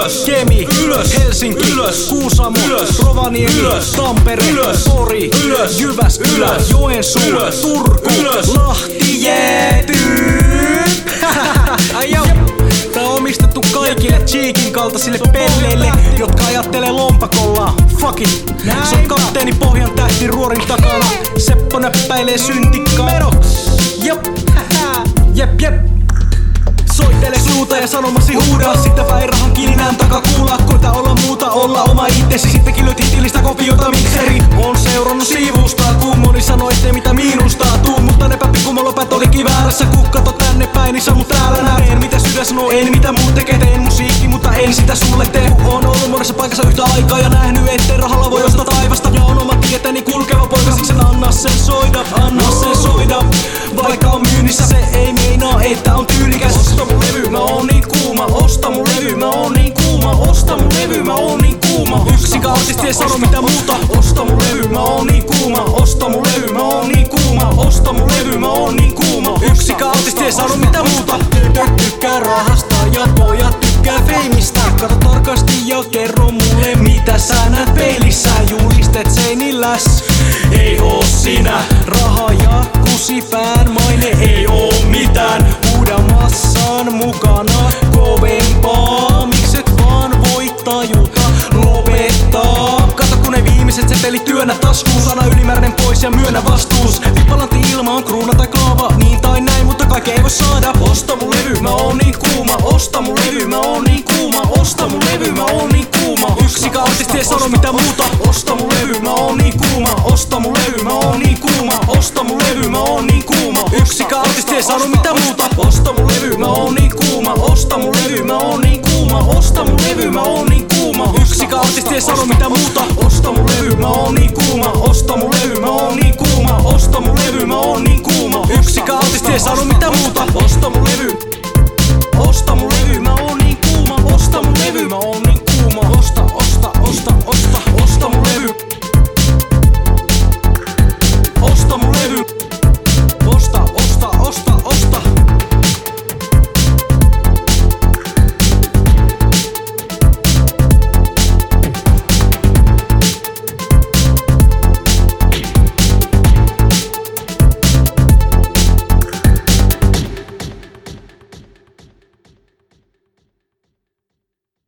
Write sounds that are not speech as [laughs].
ylös, Kemi, ylös, Helsinki, ylös, Kuusamo, ylös, Rovaniemi, ylös, Tampere, ylös, Pori, ylös, Jyväskylä, ylös, Joensuu, ylös, Turku, ylös, Lahti, jääty. Ai joo. Tää on omistettu kaikille Cheekin kaltaisille pelleille, jotka ajattelee lompakolla. Fuck it. Se on kapteeni pohjan tähti ruorin takana. Seppo näppäilee syntikkaa. [laughs] Jep. Jep, jep. Ja sanomasi huudaa Sitten päirahan kilinään takakuulla Koita olla muuta, olla oma itsesi. Sittenkin löytiin tilistä kopiota mikseri. On seurannut sivusta Kun moni sanoi, ettei mitä miinusta tuu Mutta ne päppi kun lopet olikin väärässä. Kun kato tänne päin, niin mut täällä näet. En mitä sydän sanoo, en mitä muut tekee Teen musiikki, mutta en sitä sulle tee. On ollut monessa paikassa yhtä aikaa Ja nähnyt, ettei rahalla mun levy, mä oon niin kuuma. Osta mun levy, mä oon niin kuuma. Yksi artisti ei sano mitä muuta. Osta mun levy, mä oon niin kuuma. Osta mun levy, mä oon niin kuuma. Osta mun levy, mä oon niin kuuma. Yksi artisti ei sano mitä muuta. Tytöt tykkää rahasta ja pojat tykkää feimistä. Kato tarkasti ja kerro mulle mitä sä näet peilissä. Julistet seinilläs. Ei oo sinä. Raha ja kusipään maine. Ei oo mitään tajuta lopettaa Kato kun ne viimeiset setelit työnnä taskuun. Sana ylimääräinen pois ja myönnä vastuus. Vippalantti ilma on kruuna tai kaava. Niin tai näin mutta kaikkea ei voi saada. Osta mun levy mä oon niin kuuma. Osta mun levy mä oon niin kuuma. Osta mun levy mä oon niin kuuma. Yksi artisti ei sano mitä muuta. Osta mun levy mä oon niin kuuma. Osta mun levy mä oon niin kuuma. Osta mun levy mä oon niin kuuma. Yksi artisti ei sano mitä muuta. Osta mun levy mä oon niin kuuma. Osta mun levy mä oon niin kuuma. Osta mun levy mä oon niin Sika artisti ei sano mitä muuta. Osta mun levy, mä oon niin kuuma. Osta mun levy, mä oon niin kuuma. Osta mun levy, mä oon niin kuuma. Yksikään autisti ei sano mitä muuta. Osta mun levy,